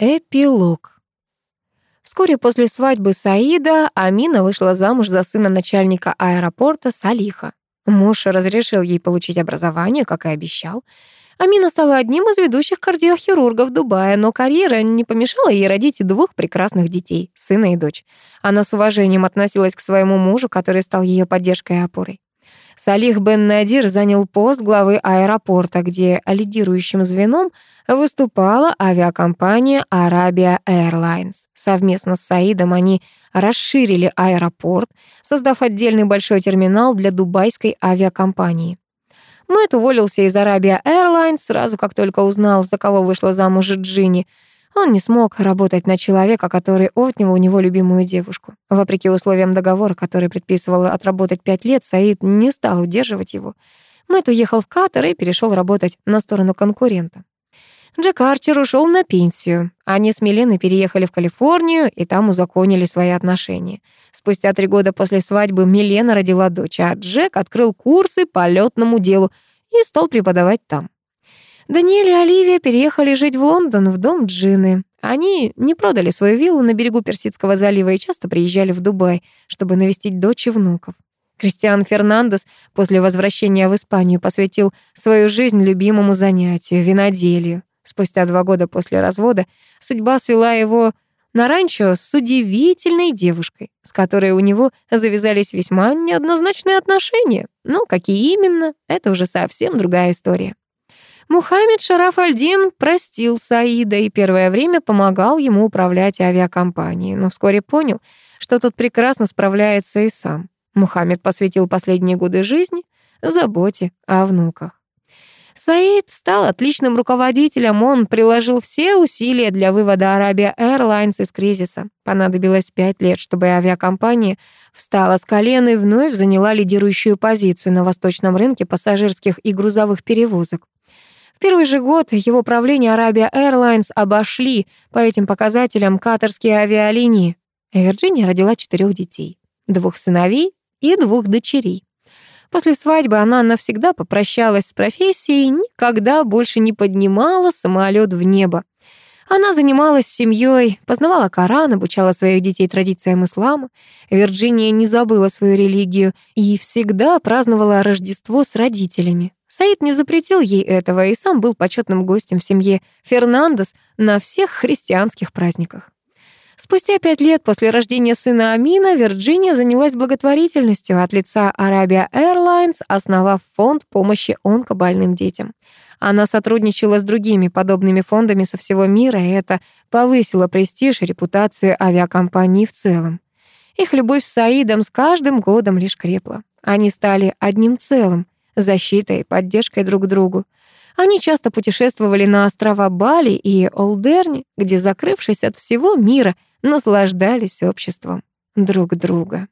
Эпилог. Вскоре после свадьбы Саида Амина вышла замуж за сына начальника аэропорта Салиха. Муж разрешил ей получить образование, как и обещал. Амина стала одним из ведущих кардиохирургов Дубая, но карьера не помешала ей родить двух прекрасных детей, сына и дочь. Она с уважением относилась к своему мужу, который стал ее поддержкой и опорой. Салих бен Надир занял пост главы аэропорта, где лидирующим звеном выступала авиакомпания Arabia Airlines. Совместно с Саидом они расширили аэропорт, создав отдельный большой терминал для дубайской авиакомпании. Мэтт уволился из Arabia Airlines сразу, как только узнал, за кого вышла замуж Джинни — он не смог работать на человека, который отнял у него любимую девушку. Вопреки условиям договора, который предписывал отработать пять лет, Саид не стал удерживать его. Мэтт уехал в Катар и перешел работать на сторону конкурента. Джек Арчер ушел на пенсию. Они с Миленой переехали в Калифорнию и там узаконили свои отношения. Спустя три года после свадьбы Милена родила дочь, а Джек открыл курсы по лётному делу и стал преподавать там. Даниэль и Оливия переехали жить в Лондон в дом Джины. Они не продали свою виллу на берегу Персидского залива и часто приезжали в Дубай, чтобы навестить дочь и внуков. Кристиан Фернандес после возвращения в Испанию посвятил свою жизнь любимому занятию — виноделию. Спустя два года после развода судьба свела его на ранчо с удивительной девушкой, с которой у него завязались весьма неоднозначные отношения. Но какие именно, это уже совсем другая история. Мухаммед Шараф Альдин простил Саида и первое время помогал ему управлять авиакомпанией, но вскоре понял, что тот прекрасно справляется и сам. Мухаммед посвятил последние годы жизни заботе о внуках. Саид стал отличным руководителем, он приложил все усилия для вывода Arabia Airlines из кризиса. Понадобилось пять лет, чтобы авиакомпания встала с колен и вновь заняла лидирующую позицию на восточном рынке пассажирских и грузовых перевозок. В первый же год его правления Arabia Airlines обошли по этим показателям катарские авиалинии. Вирджиния родила четырех детей, двух сыновей и двух дочерей. После свадьбы она навсегда попрощалась с профессией и никогда больше не поднимала самолет в небо. Она занималась семьей, познавала Коран, обучала своих детей традициям ислама. Вирджиния не забыла свою религию и всегда праздновала Рождество с родителями. Саид не запретил ей этого и сам был почетным гостем в семье Фернандес на всех христианских праздниках. Спустя пять лет после рождения сына Амина Вирджиния занялась благотворительностью от лица Arabia Airlines, основав фонд помощи онкобольным детям. Она сотрудничала с другими подобными фондами со всего мира, и это повысило престиж и репутацию авиакомпании в целом. Их любовь с Саидом с каждым годом лишь крепла. Они стали одним целым — защитой и поддержкой друг другу. Они часто путешествовали на острова Бали и Олдерни, где, закрывшись от всего мира, наслаждались обществом друг друга.